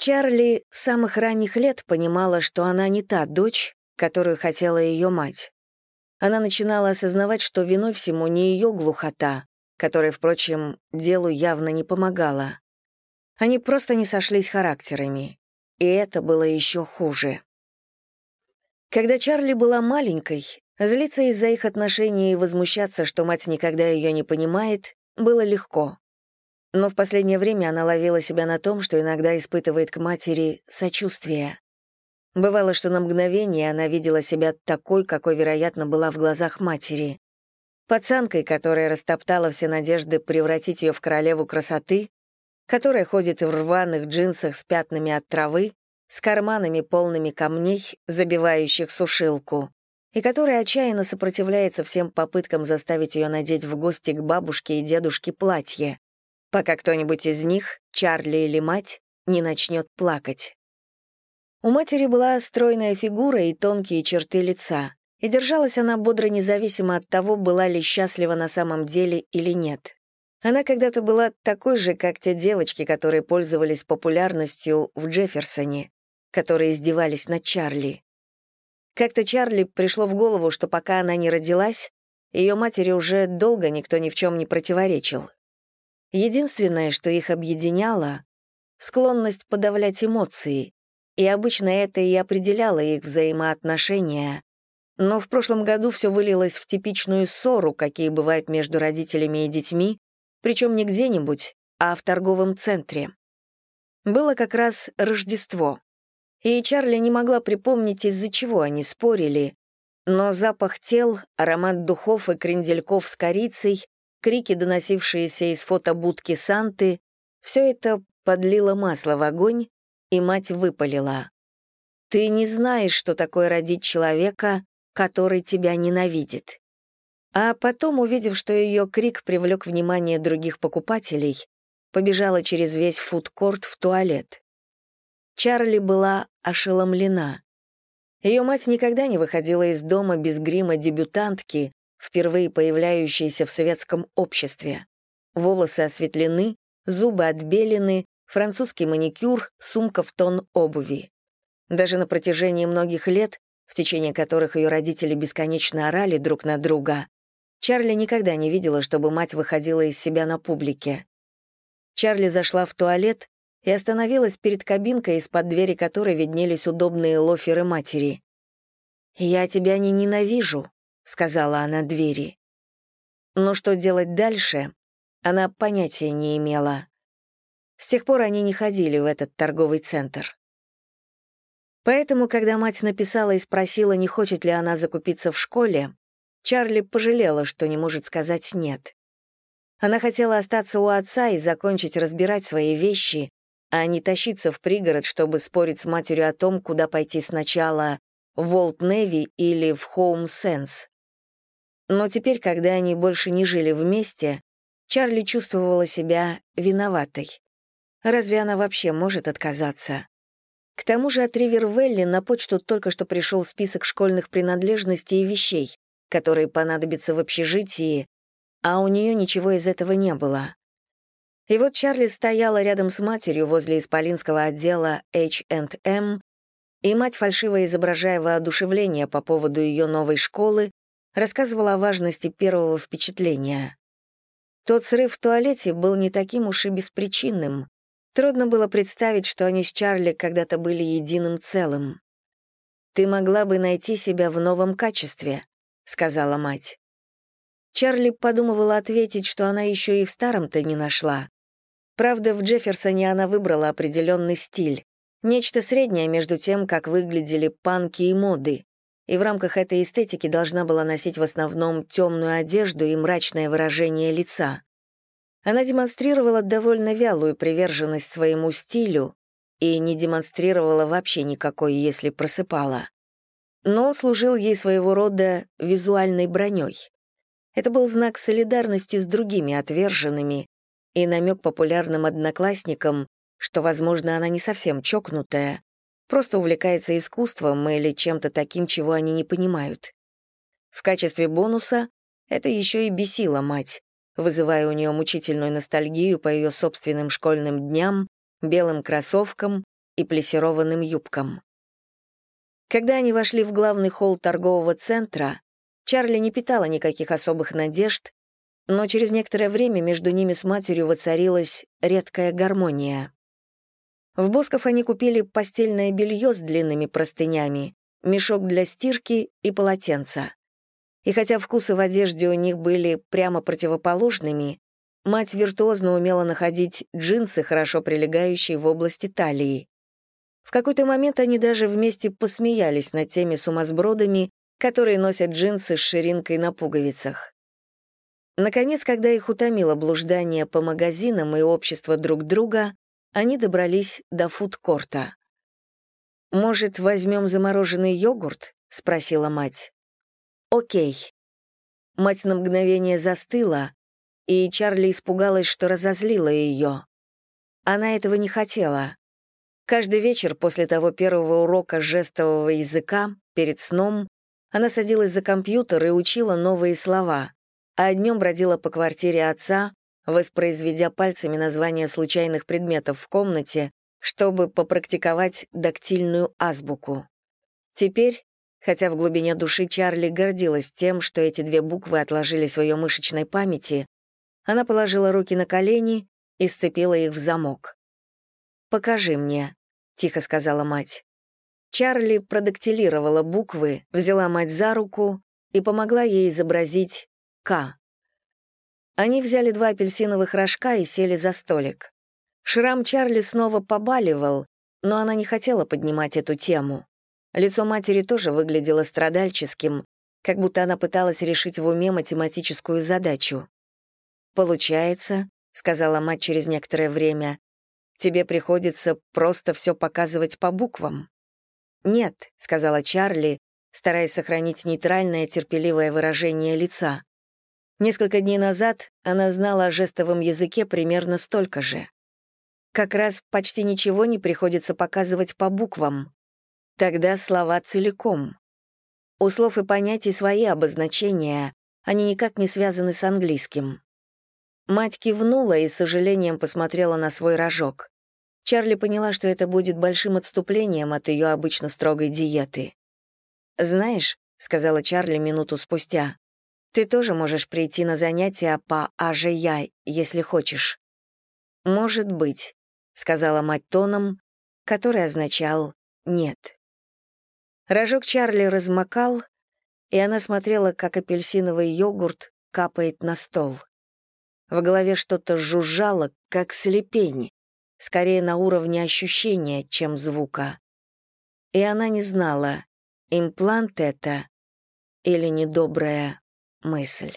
Чарли с самых ранних лет понимала, что она не та дочь, которую хотела ее мать. Она начинала осознавать, что виной всему не ее глухота, которая, впрочем, делу явно не помогала. Они просто не сошлись характерами, и это было еще хуже. Когда Чарли была маленькой, злиться из-за их отношений и возмущаться, что мать никогда ее не понимает, было легко. Но в последнее время она ловила себя на том, что иногда испытывает к матери сочувствие. Бывало, что на мгновение она видела себя такой, какой, вероятно, была в глазах матери. Пацанкой, которая растоптала все надежды превратить ее в королеву красоты, которая ходит в рваных джинсах с пятнами от травы, с карманами полными камней, забивающих сушилку, и которая отчаянно сопротивляется всем попыткам заставить ее надеть в гости к бабушке и дедушке платье, пока кто-нибудь из них, Чарли или мать, не начнет плакать. У матери была стройная фигура и тонкие черты лица, и держалась она бодро независимо от того, была ли счастлива на самом деле или нет. Она когда-то была такой же, как те девочки, которые пользовались популярностью в Джефферсоне, которые издевались над Чарли. Как-то Чарли пришло в голову, что пока она не родилась, ее матери уже долго никто ни в чем не противоречил. Единственное, что их объединяло — склонность подавлять эмоции, и обычно это и определяло их взаимоотношения. Но в прошлом году все вылилось в типичную ссору, какие бывают между родителями и детьми, причем не где-нибудь, а в торговом центре. Было как раз Рождество. И Чарли не могла припомнить, из-за чего они спорили, но запах тел, аромат духов и крендельков с корицей крики, доносившиеся из фотобудки Санты, все это подлило масло в огонь, и мать выпалила. «Ты не знаешь, что такое родить человека, который тебя ненавидит». А потом, увидев, что ее крик привлек внимание других покупателей, побежала через весь фудкорт в туалет. Чарли была ошеломлена. Ее мать никогда не выходила из дома без грима дебютантки, впервые появляющиеся в советском обществе. Волосы осветлены, зубы отбелены, французский маникюр, сумка в тон обуви. Даже на протяжении многих лет, в течение которых ее родители бесконечно орали друг на друга, Чарли никогда не видела, чтобы мать выходила из себя на публике. Чарли зашла в туалет и остановилась перед кабинкой, из-под двери которой виднелись удобные лоферы матери. «Я тебя не ненавижу», — сказала она двери. Но что делать дальше, она понятия не имела. С тех пор они не ходили в этот торговый центр. Поэтому, когда мать написала и спросила, не хочет ли она закупиться в школе, Чарли пожалела, что не может сказать «нет». Она хотела остаться у отца и закончить разбирать свои вещи, а не тащиться в пригород, чтобы спорить с матерью о том, куда пойти сначала в Волт Неви или в Хоум Сенс. Но теперь, когда они больше не жили вместе, Чарли чувствовала себя виноватой. Разве она вообще может отказаться? К тому же от Ривервелли на почту только что пришел список школьных принадлежностей и вещей, которые понадобятся в общежитии, а у нее ничего из этого не было. И вот Чарли стояла рядом с матерью возле исполинского отдела H&M и мать, фальшиво изображая воодушевление по поводу ее новой школы, рассказывала о важности первого впечатления. Тот срыв в туалете был не таким уж и беспричинным. Трудно было представить, что они с Чарли когда-то были единым целым. «Ты могла бы найти себя в новом качестве», — сказала мать. Чарли подумывала ответить, что она еще и в старом-то не нашла. Правда, в Джефферсоне она выбрала определенный стиль, Нечто среднее между тем, как выглядели панки и моды, и в рамках этой эстетики должна была носить в основном темную одежду и мрачное выражение лица. Она демонстрировала довольно вялую приверженность своему стилю и не демонстрировала вообще никакой, если просыпала. Но он служил ей своего рода визуальной броней. Это был знак солидарности с другими отверженными и намек популярным одноклассникам, что, возможно, она не совсем чокнутая, просто увлекается искусством или чем-то таким, чего они не понимают. В качестве бонуса это еще и бесило мать, вызывая у нее мучительную ностальгию по ее собственным школьным дням, белым кроссовкам и плессированным юбкам. Когда они вошли в главный холл торгового центра, Чарли не питала никаких особых надежд, но через некоторое время между ними с матерью воцарилась редкая гармония. В Босков они купили постельное белье с длинными простынями, мешок для стирки и полотенца. И хотя вкусы в одежде у них были прямо противоположными, мать виртуозно умела находить джинсы, хорошо прилегающие в области талии. В какой-то момент они даже вместе посмеялись над теми сумасбродами, которые носят джинсы с ширинкой на пуговицах. Наконец, когда их утомило блуждание по магазинам и общество друг друга, они добрались до фудкорта. «Может, возьмем замороженный йогурт?» — спросила мать. «Окей». Мать на мгновение застыла, и Чарли испугалась, что разозлила ее. Она этого не хотела. Каждый вечер после того первого урока жестового языка, перед сном, она садилась за компьютер и учила новые слова, а днем бродила по квартире отца, воспроизведя пальцами названия случайных предметов в комнате, чтобы попрактиковать дактильную азбуку. Теперь, хотя в глубине души Чарли гордилась тем, что эти две буквы отложились в ее мышечной памяти, она положила руки на колени и сцепила их в замок. «Покажи мне», — тихо сказала мать. Чарли продактилировала буквы, взяла мать за руку и помогла ей изобразить «К». Они взяли два апельсиновых рожка и сели за столик. Шрам Чарли снова побаливал, но она не хотела поднимать эту тему. Лицо матери тоже выглядело страдальческим, как будто она пыталась решить в уме математическую задачу. «Получается», — сказала мать через некоторое время, «тебе приходится просто все показывать по буквам». «Нет», — сказала Чарли, стараясь сохранить нейтральное терпеливое выражение лица. Несколько дней назад она знала о жестовом языке примерно столько же. Как раз почти ничего не приходится показывать по буквам. Тогда слова целиком. У слов и понятий свои обозначения, они никак не связаны с английским. Мать кивнула и с сожалением посмотрела на свой рожок. Чарли поняла, что это будет большим отступлением от ее обычно строгой диеты. «Знаешь», — сказала Чарли минуту спустя, ты тоже можешь прийти на занятия по АЖЯ, если хочешь». «Может быть», — сказала мать тоном, который означал «нет». Рожок Чарли размокал, и она смотрела, как апельсиновый йогурт капает на стол. В голове что-то жужжало, как слепень, скорее на уровне ощущения, чем звука. И она не знала, имплант это или недобрая мысль.